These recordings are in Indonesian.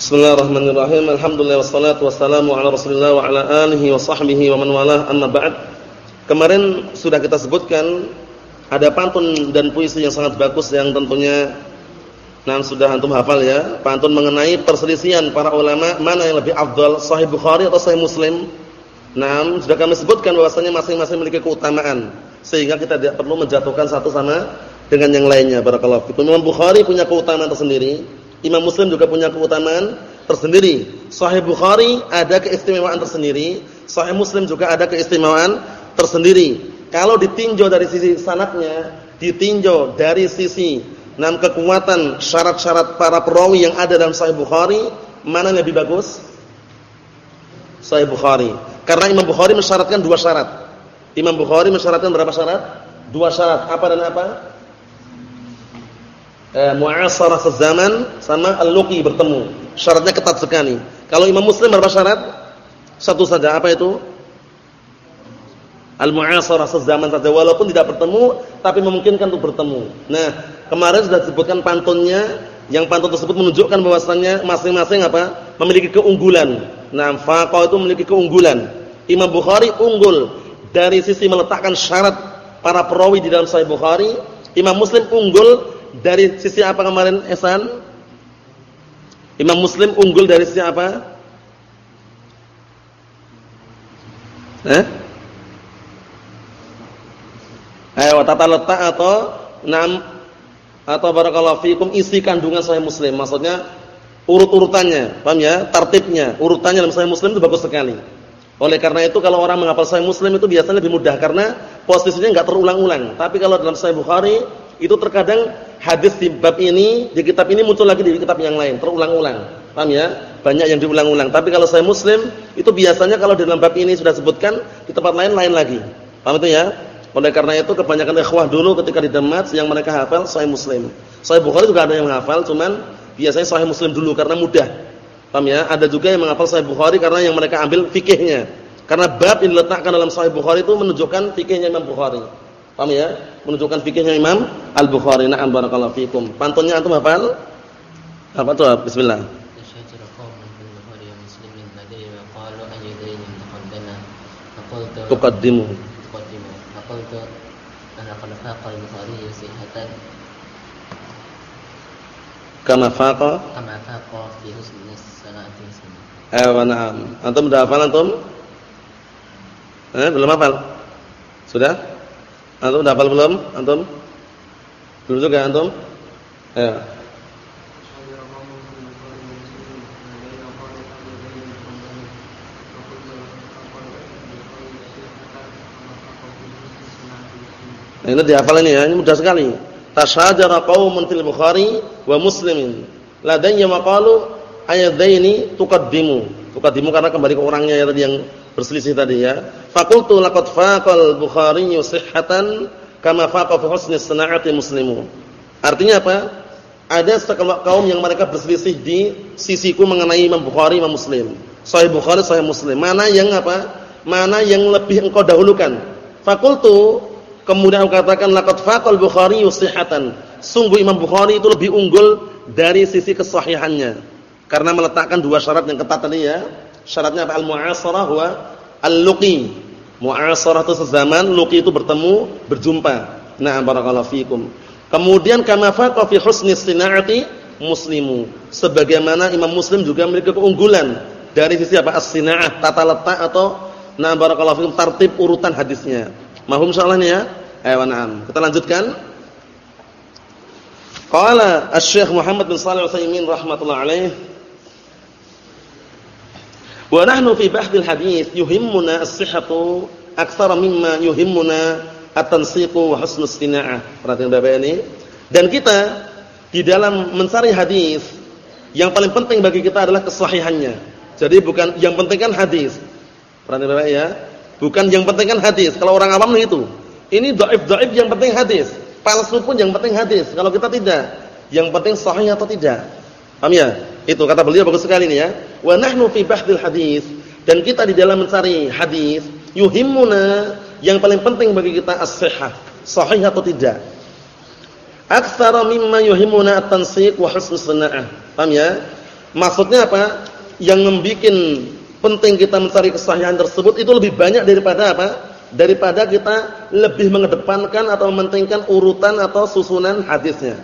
Bismillahirrahmanirrahim. Alhamdulillah wassalatu wassalamu ala Rasulillah wa ala alihi wa sahbihi wa man walah. Amma ba'd. Kemarin sudah kita sebutkan ada pantun dan puisi yang sangat bagus yang tentunya nah sudah antum hafal ya. Pantun mengenai perselisihan para ulama mana yang lebih afdal, Sahih Bukhari atau Sahih Muslim. Nah, sudah kami sebutkan bahwasanya masing-masing memiliki keutamaan sehingga kita tidak perlu menjatuhkan satu sama dengan yang lainnya. Barakallahu fikum. Imam Bukhari punya keutamaan tersendiri Imam Muslim juga punya keutamaan tersendiri. Sahih Bukhari ada keistimewaan tersendiri, Sahih Muslim juga ada keistimewaan tersendiri. Kalau ditinjau dari sisi sanatnya, ditinjau dari sisi enam kekuatan syarat-syarat para perawi yang ada dalam Sahih Bukhari, mana yang lebih bagus? Sahih Bukhari. Karena Imam Bukhari mensyaratkan dua syarat. Imam Bukhari mensyaratkan berapa syarat? Dua syarat. Apa dan apa? Eh, mu'asarah sezaman sama al-luqi bertemu. Syaratnya ketat sekali. Kalau Imam Muslim berapa syarat? Satu saja. Apa itu? Al-mu'asarah sezaman saja walaupun tidak bertemu tapi memungkinkan untuk bertemu. Nah, kemarin sudah disebutkan pantunnya yang pantun tersebut menunjukkan bahwasannya masing-masing apa? memiliki keunggulan. Nah, faqah itu memiliki keunggulan. Imam Bukhari unggul dari sisi meletakkan syarat para perawi di dalam Sahih Bukhari. Imam Muslim unggul dari sisi apa kemarin Esan? Imam Muslim unggul dari sisi apa? Eh? Ayo tata letak atau enam atau barakallahu fikum isi kandungan Sahih Muslim. Maksudnya urut-urutannya, paham ya? Tertibnya, urutannya dalam Sahih Muslim itu bagus sekali. Oleh karena itu kalau orang menghafal Sahih Muslim itu biasanya lebih mudah karena posisinya enggak terulang-ulang. Tapi kalau dalam Sahih Bukhari itu terkadang hadis di bab ini, di kitab ini muncul lagi di kitab yang lain, terulang-ulang. Paham ya? Banyak yang diulang-ulang. Tapi kalau saya muslim, itu biasanya kalau di dalam bab ini sudah sebutkan, di tempat lain lain lagi. Paham itu ya? Oleh karena itu kebanyakan ikhwah dulu ketika di Damat yang mereka hafal sahih Muslim. Sahih Bukhari juga ada yang menghafal, cuman biasanya sahih Muslim dulu karena mudah. Paham ya? Ada juga yang menghafal sahih Bukhari karena yang mereka ambil fikihnya. Karena bab yang diletakkan dalam sahih Bukhari itu menunjukkan fikihnya Imam Bukhari. Paham ya? Menunjukkan fikihnya Imam Al-Bukhari. Na'am barakallahu fikum. Pantunnya antum hafal? Apa tuh? Bismillah. Tuqaddimu. Tuqaddimu. Faqultu ana qad faqa al-Bukhari sihhatan. Kama faqa? Kama faqa fi husni sana'ati muslim. Eh, na'am. Antum sudah hafal antum? Eh, belum hafal? Sudah? Antum hafal belum? Antum? Belum juga antum? Ya. Nah, ini dihafal ini ya, ini mudah sekali. Tasyajara qaumun fil Bukhari wa Muslimin. Ladayya maqalu ayadaini tuqaddimu. Tuqaddimu karena kembali ke orangnya ya tadi yang berselisih tadi ya. Fakultu laqad faqal Bukhari sihhatan kama faqa fi husni sana'ati muslimu. Artinya apa? Ada sekelompok kaum yang mereka berselisih di sisiku mengenai Imam Bukhari, Imam Muslim. Sahih Bukhari, Sahih Muslim. Mana yang apa? Mana yang lebih engkau dahulukan? Fakultu kemudian aku katakan laqad faqal Bukhari sihhatan. Sungguh Imam Bukhari itu lebih unggul dari sisi kesahihannya. Karena meletakkan dua syarat yang ketat tadi ya Syaratnya apa? Al-mu'asarah wa al-luqi. Mu'asarah itu sezaman, luqi itu bertemu, berjumpa. Nah, barakallahu fikum. Kemudian kama faqa fi husni sina'ati muslimu. Sebagaimana Imam Muslim juga memiliki keunggulan dari sisi apa? As-sina'ah, tata letak atau nah barakallahu fikum tertib urutan hadisnya. Mahum insyaallah ya? Ayo na'am. Kita lanjutkan. Qala Asy-Syaikh Muhammad bin Shalih Al-Utsaimin rahimatullah alaih Wa nahnu fi bahdil hadis yuhimmuna as-sihhatu aktsara mimma yuhimmuna at-tansiqu wa husnus istina'ah. Perhatikan Bapak ini. Dan kita di dalam mencari hadis yang paling penting bagi kita adalah kesahihannya. Jadi bukan yang penting kan hadis. Perhatikan Bapak ya. Bukan yang penting kan hadis. Kalau orang awam itu. Ini dhaif-dhaif yang penting hadis. Palsu pun yang penting hadis. Kalau kita tidak, yang penting sahih atau tidak. Paham ya? Itu kata beliau bagus sekali ini ya. Wa nahnu fi bahdil hadis dan kita di dalam mencari hadis yuhimmuna yang paling penting bagi kita as-sihhah, sahih atau tidak. Aktsara mimma yuhimmuna at-tansiq wa husnus sana'ah. Paham ya? Maksudnya apa? Yang membuat penting kita mencari kesahihan tersebut itu lebih banyak daripada apa? Daripada kita lebih mengedepankan atau mementingkan urutan atau susunan hadisnya.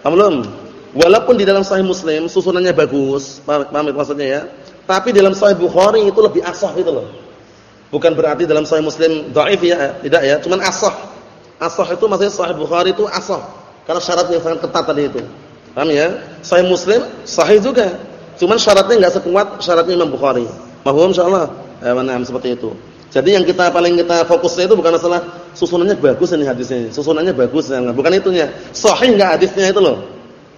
Paham belum? Walaupun di dalam Sahih Muslim susunannya bagus, paham, maksudnya ya? Tapi dalam Sahih Bukhari itu lebih asah gitu loh. Bukan berarti dalam Sahih Muslim dhaif ya, tidak ya, cuman asah. Asah itu maksudnya Sahih Bukhari itu asah karena syaratnya sangat ketat tadi itu. Paham ya? Sahih Muslim sahih juga. Cuman syaratnya enggak sekuat syaratnya Imam Bukhari. Paham insyaallah? Ya, mana seperti itu. Jadi yang kita paling kita fokusnya itu bukan masalah susunannya bagus ini hadisnya. Susunannya bagus bukan itunya. Sahih enggak hadisnya itu loh.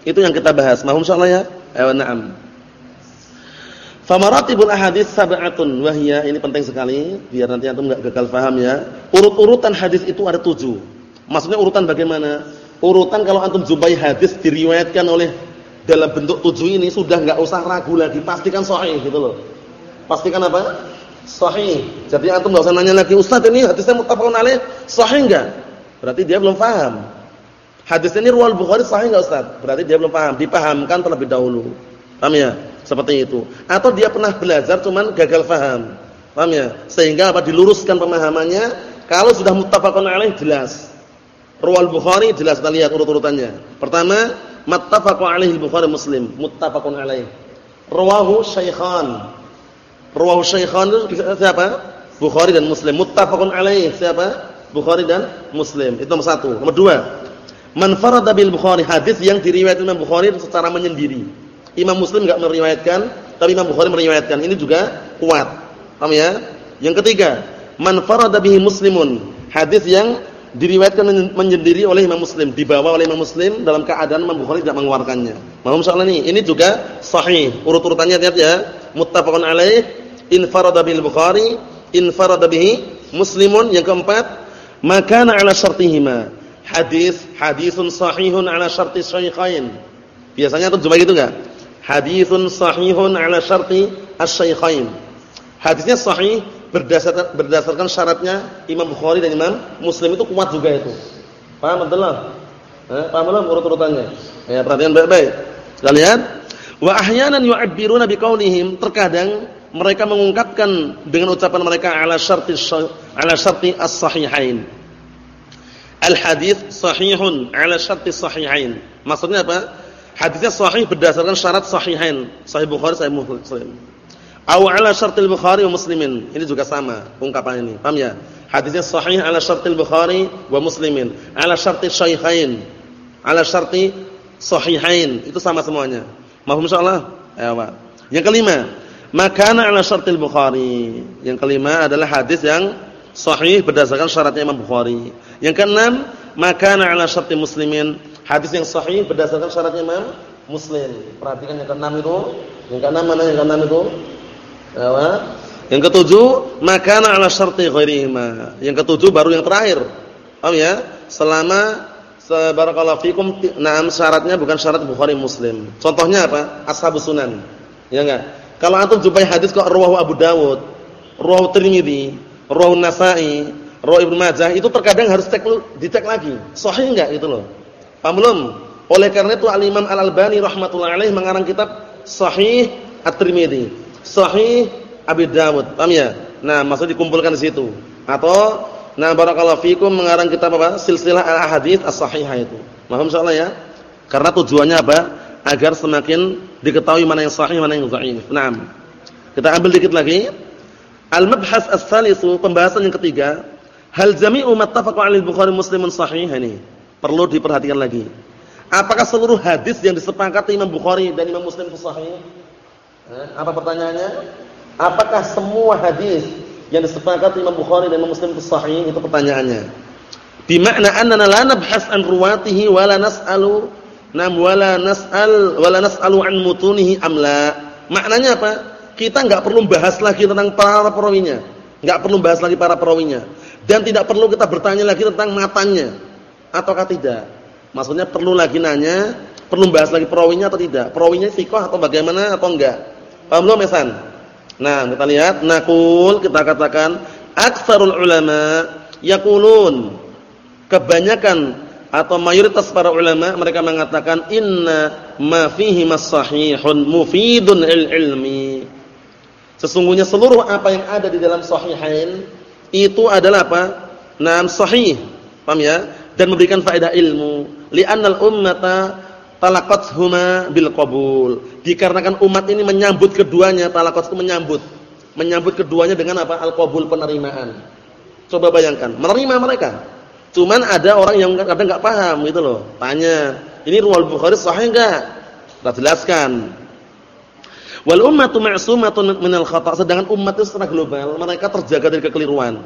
Itu yang kita bahas. Paham insyaallah ya? Ya, na'am. Famaratibul ahadits sab'atun wahya ini penting sekali biar nanti antum enggak gagal paham ya. Urut-urutan hadis itu ada tujuh. Maksudnya urutan bagaimana? urutan kalau antum jumpai hadis diriwayatkan oleh dalam bentuk tujuh ini sudah enggak usah ragu lagi, pastikan sahih gitu loh. Pastikan apa? Sahih. Jadi antum enggak usah nanya lagi, "Ustaz, ini hadisnya muttafaqun alaih, sahih enggak?" Berarti dia belum paham. Hadis ini riwayat Bukhari sahih enggak Ustaz? Berarti dia belum paham, dipahamkan terlebih dahulu. Paham ya? Seperti itu. Atau dia pernah belajar cuman gagal paham. Paham ya? Sehingga apa diluruskan pemahamannya, kalau sudah muttafaqun alaih jelas. Rawal Bukhari jelas kita lihat urut-urutannya. Pertama, muttafaqun alaihi Bukhari Muslim, muttafaqun alaihi. Rawahu Syaikhan. Rawahu Syaikhan itu siapa? Bukhari dan Muslim. Muttafaqun alaihi siapa? Bukhari dan Muslim. Itu nomor satu. Nomor dua, man farada bil Bukhari hadis yang diriwayatkan Imam Bukhari secara menyendiri. Imam Muslim enggak meriwayatkan, tapi Imam Bukhari meriwayatkan. Ini juga kuat. Paham ya? Yang ketiga, man farada bihi Muslimun. Hadis yang diriwayatkan menyendiri oleh Imam Muslim, dibawa oleh Imam Muslim dalam keadaan Imam Bukhari tidak mengeluarkannya. Mohon soal ini, ini juga sahih. Urut-urutannya lihat ya. Muttafaqun alaih, infarada bil Bukhari, infarada bihi Muslimun. Yang keempat, makana ala syartihima. Hadis hadisun sahihun ala syarti syaikhain. Biasanya jumpa gitu enggak? Hadisun sahihun ala syarti asy-syaikhain. Hadisnya sahih berdasarkan berdasarkan syaratnya Imam Bukhari dan Imam Muslim itu kuat juga itu. Paham betul Eh, paham belum urut-urutannya? Ya, perhatian baik-baik. Kita lihat, wa ahyanan yu'abbiruna biqaulihim, terkadang mereka mengungkapkan dengan ucapan mereka ala syarti ala syarti as-sahihain. Al-hadis sahihun ala syarti sahihain. Maksudnya apa? Hadisnya sahih berdasarkan syarat sahihain, sahih Bukhari, sahih Muslim. Au ala syartil Bukhari wa Muslimin. Ini juga sama ungkapan ini. Paham ya? Hadisnya sahih ala syartil Bukhari wa Muslimin. Ala syartil syaikhain. Ala syarti sahihain. Itu sama semuanya. Mahfum insyaallah? Ya, Pak. Yang kelima, makana ala syartil Bukhari. Yang kelima adalah hadis yang sahih berdasarkan syaratnya Imam Bukhari. Yang keenam, makana ala syarti Muslimin. Hadis yang sahih berdasarkan syaratnya Imam Muslim. Perhatikan yang keenam itu. Yang keenam mana yang keenam itu? Yang ketujuh, makana ala syarti ghairihima. Yang ketujuh baru yang terakhir. Paham ya? Selama barakallahu fikum na'am syaratnya bukan syarat Bukhari Muslim. Contohnya apa? Ashabus Sunan. Ya enggak? Kalau antum jumpai hadis kok rawahu Abu Dawud, rawahu Tirmizi, rawahu Nasa'i, rawahu Ibnu Majah, itu terkadang harus cek dicek lagi. Sahih enggak gitu loh. Paham belum? Oleh karena itu Al-Imam Al-Albani rahimatullah alaih mengarang kitab Sahih At-Tirmizi Sahih Abi Dawud. Paham ya? Nah, maksud dikumpulkan di situ. Atau nah barakallahu fikum mengarang kitab apa? Silsilah al-ahadits as-sahihah itu. Paham insyaallah ya? Karena tujuannya apa? Agar semakin diketahui mana yang sahih, mana yang dhaif. Naam. Kita ambil dikit lagi. Al-mabhas as-salisu, pembahasan yang ketiga, hal jami'u mattafaqa 'alal Bukhari Muslimun sahih ini. Perlu diperhatikan lagi. Apakah seluruh hadis yang disepakati Imam Bukhari dan Imam Muslim itu sahih? Eh, apa pertanyaannya? Apakah semua hadis yang disepakati Imam Bukhari dan Imam Muslim sahih? Itu pertanyaannya. Bimakna annana la nabhas an ruwatihi wa la nas'alu nam wa la nas'al wa nas'alu an mutunihi amla. Maknanya apa? Kita enggak perlu bahas lagi tentang para perawinya. Enggak perlu bahas lagi para perawinya. Dan tidak perlu kita bertanya lagi tentang matanya ataukah tidak. Maksudnya perlu lagi nanya, perlu bahas lagi perawinya atau tidak. Perawinya sikoh atau bagaimana atau enggak. Paham belum Esan? Nah, kita lihat nakul kita katakan aksarul ulama yaqulun kebanyakan atau mayoritas para ulama mereka mengatakan inna ma fihi masahihun mufidun ilmi. Sesungguhnya seluruh apa yang ada di dalam sahihain itu adalah apa? Naam sahih. Paham ya? Dan memberikan faedah ilmu. Li'annal ummata talaqathuma bil qabul. Dikarenakan umat ini menyambut keduanya, talaqat itu menyambut. Menyambut keduanya dengan apa? Al-qabul penerimaan. Coba bayangkan, menerima mereka. Cuman ada orang yang kadang enggak paham gitu loh. Tanya, ini riwayat Bukhari sahih enggak? Kita jelaskan. Wal ummatu ma'sumatun minal khata'. Sedangkan umat itu secara global mereka terjaga dari kekeliruan.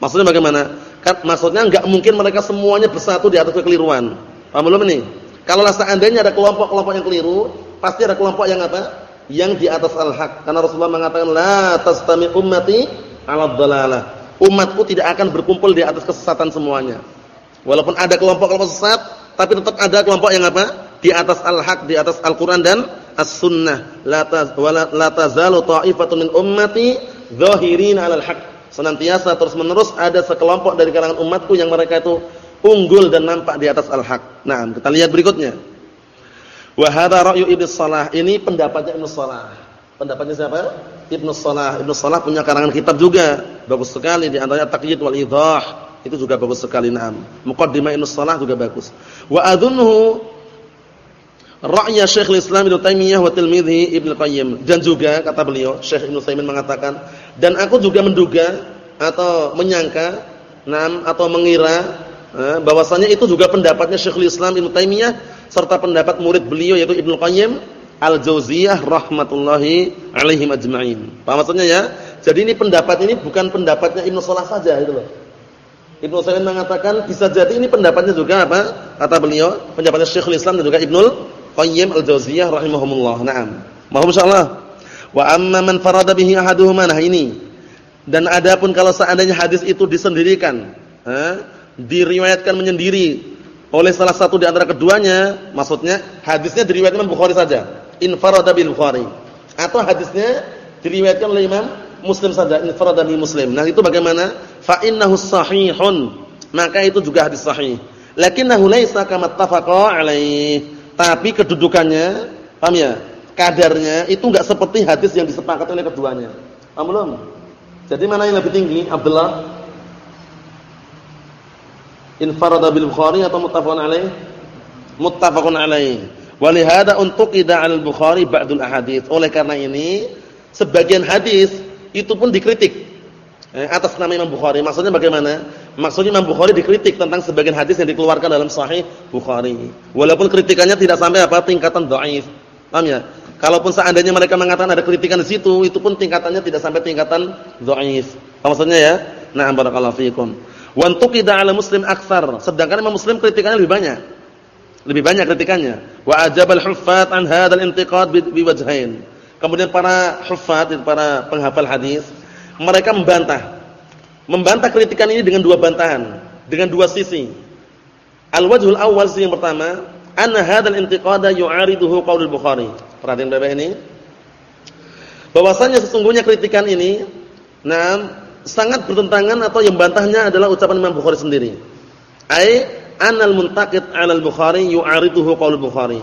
Maksudnya bagaimana? Kan maksudnya enggak mungkin mereka semuanya bersatu di atas kekeliruan. Paham belum ini? Kalau seandainya ada kelompok-kelompok yang keliru, pasti ada kelompok yang apa? Yang di atas al-haq. Karena Rasulullah mengatakan la tastami ummati 'ala dhalalah. Umatku tidak akan berkumpul di atas kesesatan semuanya. Walaupun ada kelompok-kelompok sesat, tapi tetap ada kelompok yang apa? Di atas al-haq, di atas Al-Qur'an dan as-sunnah la tazalu ta'ifatun min ummati zahirin 'alal haq senantiasa terus-menerus ada sekelompok dari kalangan umatku yang mereka itu unggul dan nampak di atas al-haq. Nah, kita lihat berikutnya. Wa hadha ra'yu Ibnu Shalah. Ini pendapatnya Ibnu Shalah. Pendapatnya siapa? Ibnu Shalah. Ibnu Shalah punya karangan kitab juga. Bagus sekali di antaranya Taqyid wal Idah. Itu juga bagus sekali, na'am. Muqaddimah Ibnu Shalah juga bagus. Wa adhunnu Ra'ya Syekh Islam Ibnu Taimiyah wa tilmidhi Ibnu Qayyim dan juga kata beliau Syekh Ibnu Taimin mengatakan dan aku juga menduga atau menyangka nam atau mengira eh, bahwasanya itu juga pendapatnya Syekh Islam Ibnu Taimiyah serta pendapat murid beliau yaitu Ibnu Qayyim Al-Jauziyah rahmatullahi alaihim ajma'in. Paham maksudnya ya? Jadi ini pendapat ini bukan pendapatnya Ibnu Salah saja itu loh. Ibnu Taimin mengatakan bisa jadi ini pendapatnya juga apa? Kata beliau, pendapatnya Syekhul Islam dan juga Ibnu Qayyim al-Jauziyah rahimahumullah. Naam. Mohon insyaallah. Wa amma man farada bihi ahaduhuma nah ini. Dan adapun kalau seandainya hadis itu disendirikan, eh, diriwayatkan menyendiri oleh salah satu di antara keduanya, maksudnya hadisnya diriwayatkan Imam Bukhari saja, infarada bil Bukhari. Atau hadisnya diriwayatkan oleh Imam Muslim saja, infarada bil Muslim. Nah, itu bagaimana? Fa innahu sahihun. Maka itu juga hadis sahih. Lakinnahu laisa kama tafaqa alaihi tapi kedudukannya, paham ya? Kadarnya itu enggak seperti hadis yang disepakati oleh keduanya. Paham belum? Jadi mana yang lebih tinggi? Abdullah Infarada bil Bukhari atau muttafaqun alaih? Muttafaqun alaih. Walihada untuk tidak al-Bukhari ba'dul ahadits. Oleh karena ini sebagian hadis itu pun dikritik atas nama Imam Bukhari. Maksudnya bagaimana? Maksudnya Imam Bukhari dikritik tentang sebagian hadis yang dikeluarkan dalam Sahih Bukhari. Walaupun kritikannya tidak sampai apa tingkatan dhaif. Paham ya? Kalaupun seandainya mereka mengatakan ada kritikan di situ, itu pun tingkatannya tidak sampai tingkatan dhaif. Maksudnya ya? Nah, barakallahu fiikum. Wa antuqida 'ala Muslim aktsar. Sedangkan Imam Muslim kritikannya lebih banyak. Lebih banyak kritikannya. Wa ajabal huffaz an hadzal intiqad bi wajhain. Kemudian para huffaz, para penghafal hadis mereka membantah. Membantah kritikan ini dengan dua bantahan, dengan dua sisi. Al-wajhul awal sisi yang pertama, anna hadzal intiqada yu'ariduhu qaulul Bukhari. Perhatian Bapak ini. Bahwasanya sesungguhnya kritikan ini nah sangat bertentangan atau yang bantahnya adalah ucapan Imam Bukhari sendiri. Ai anal muntaqid 'alal Bukhari yu'ariduhu qaulul Bukhari.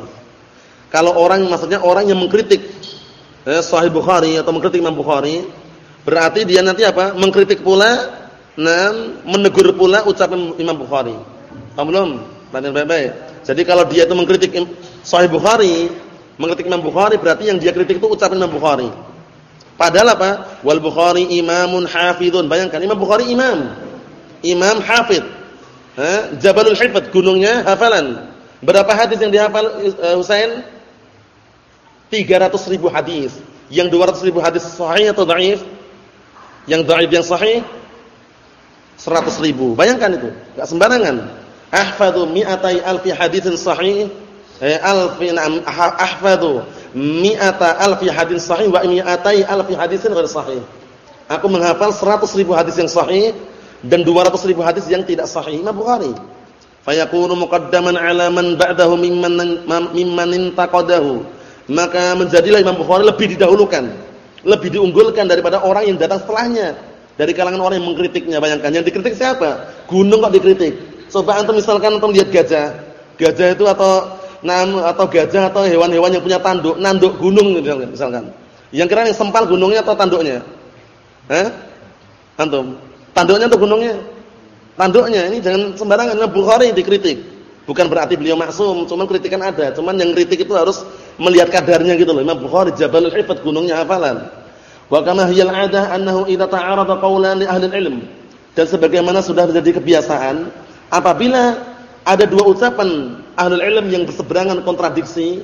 Kalau orang maksudnya orang yang mengkritik eh, Sahih Bukhari atau mengkritik Imam Bukhari, Berarti dia nanti apa? Mengkritik pula, nah, menegur pula ucapan Imam Bukhari. Paham belum? Perhatian baik-baik. Jadi kalau dia itu mengkritik Sahih Bukhari, mengkritik Imam Bukhari berarti yang dia kritik itu ucapan Imam Bukhari. Padahal apa? Wal Bukhari imamun hafidun. Bayangkan Imam Bukhari imam. Imam hafid. Ha? Jabalul Hifd, gunungnya hafalan. Berapa hadis yang dihafal uh, Husain? 300 ribu hadis. Yang 200 ribu hadis sahih atau dhaif? Yang dhaif yang sahih 100 ribu. Bayangkan itu, enggak sembarangan. Ahfadzu mi'atai alfi haditsin sahih eh alfi ahfadzu mi'ata alfi haditsin sahih wa mi'atai alfi haditsin ghair sahih. Aku menghafal 100 ribu hadis yang sahih dan 200 ribu hadis yang tidak sahih. Imam Bukhari. Fayakunu muqaddaman 'ala man ba'dahu mimman mimman intaqadahu. Maka menjadilah Imam Bukhari lebih didahulukan lebih diunggulkan daripada orang yang datang setelahnya dari kalangan orang yang mengkritiknya bayangkan yang dikritik siapa gunung kok dikritik coba antum misalkan antum lihat gajah gajah itu atau nam atau gajah atau hewan-hewan yang punya tanduk, nanduk gunung misalkan. Yang kira yang sempal gunungnya atau tanduknya? Eh? Antum. Tanduknya atau gunungnya? Tanduknya. Ini jangan sembarangan. Bukhari dikritik. Bukan berarti beliau maksum, cuman kritikan ada. Cuman yang kritik itu harus melihat kadarnya gitu loh. Imam Bukhari Jabalul Hifat gunungnya hafalan. Wa kama hiyal 'adah annahu idza ta'arada qawlan li ahli ilm. Dan sebagaimana sudah menjadi kebiasaan, apabila ada dua ucapan ahlul ilm yang berseberangan kontradiksi,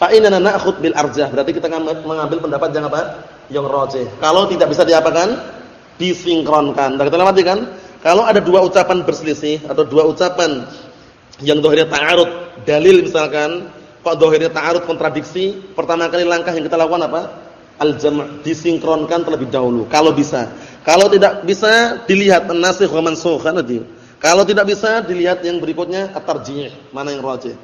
fa inna na'khud bil arjah. Berarti kita mengambil pendapat yang apa? Yang rajih. Kalau tidak bisa diapakan? Disinkronkan. Dan kita lewati kan? Kalau ada dua ucapan berselisih atau dua ucapan yang dohirnya ta'arud, dalil misalkan, kok dohirnya ta'arud kontradiksi, pertama kali langkah yang kita lakukan apa? Al-jam' disinkronkan terlebih dahulu kalau bisa. Kalau tidak bisa dilihat an-nasikh wa mansukh kan. Kalau tidak bisa dilihat yang berikutnya at-tarjih, mana yang rajih.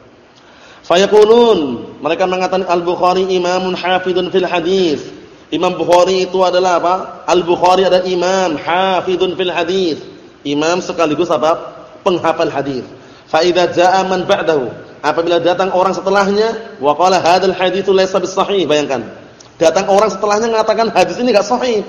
Fayaqulun, mereka mengatakan Al-Bukhari imamun hafidun fil hadis. Imam Bukhari itu adalah apa? Al-Bukhari adalah imam hafidun fil hadis. Imam sekaligus apa? Penghafal hadis. Fa idza jaa ba'dahu, apabila datang orang setelahnya wa qala hadzal haditsu laysa bisahih, bayangkan. Datang orang setelahnya mengatakan hadis ini enggak sahih.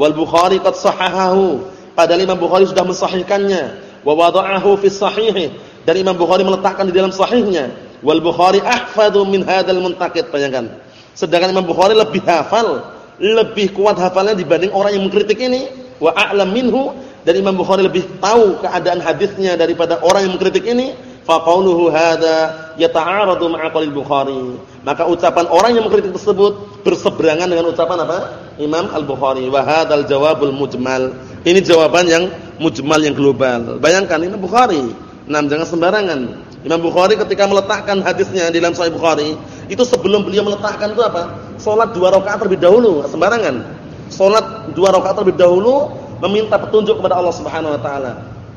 Wal Bukhari qad sahahahu. Padahal Imam Bukhari sudah mensahihkannya wa wada'ahu fi sahih dan Imam Bukhari meletakkan di dalam sahihnya wal Bukhari ahfadhu min hadzal muntaqid bayangkan sedangkan Imam Bukhari lebih hafal lebih kuat hafalnya dibanding orang yang mengkritik ini wa a'lam minhu dan Imam Bukhari lebih tahu keadaan hadisnya daripada orang yang mengkritik ini fa qauluhu hadza yata'aradu ma'a qaulil Bukhari maka ucapan orang yang mengkritik tersebut berseberangan dengan ucapan apa Imam Al-Bukhari wa hadzal jawabul mujmal ini jawaban yang mujmal yang global. Bayangkan ini Bukhari. Nah, jangan sembarangan. Imam Bukhari ketika meletakkan hadisnya di dalam Sahih Bukhari, itu sebelum beliau meletakkan itu apa? Salat dua rakaat terlebih dahulu, sembarangan. Salat dua rakaat terlebih dahulu meminta petunjuk kepada Allah Subhanahu wa taala.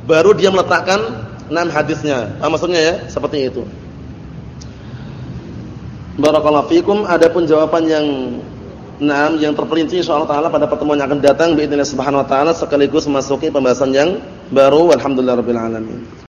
Baru dia meletakkan enam hadisnya. Nah, maksudnya ya, seperti itu. Barakallahu fikum. Adapun jawaban yang Naam yang terperinci insyaallah taala pada pertemuan yang akan datang باذن subhanahu wa taala sekaligus memasuki pembahasan yang baru walhamdulillahirabbil alamin.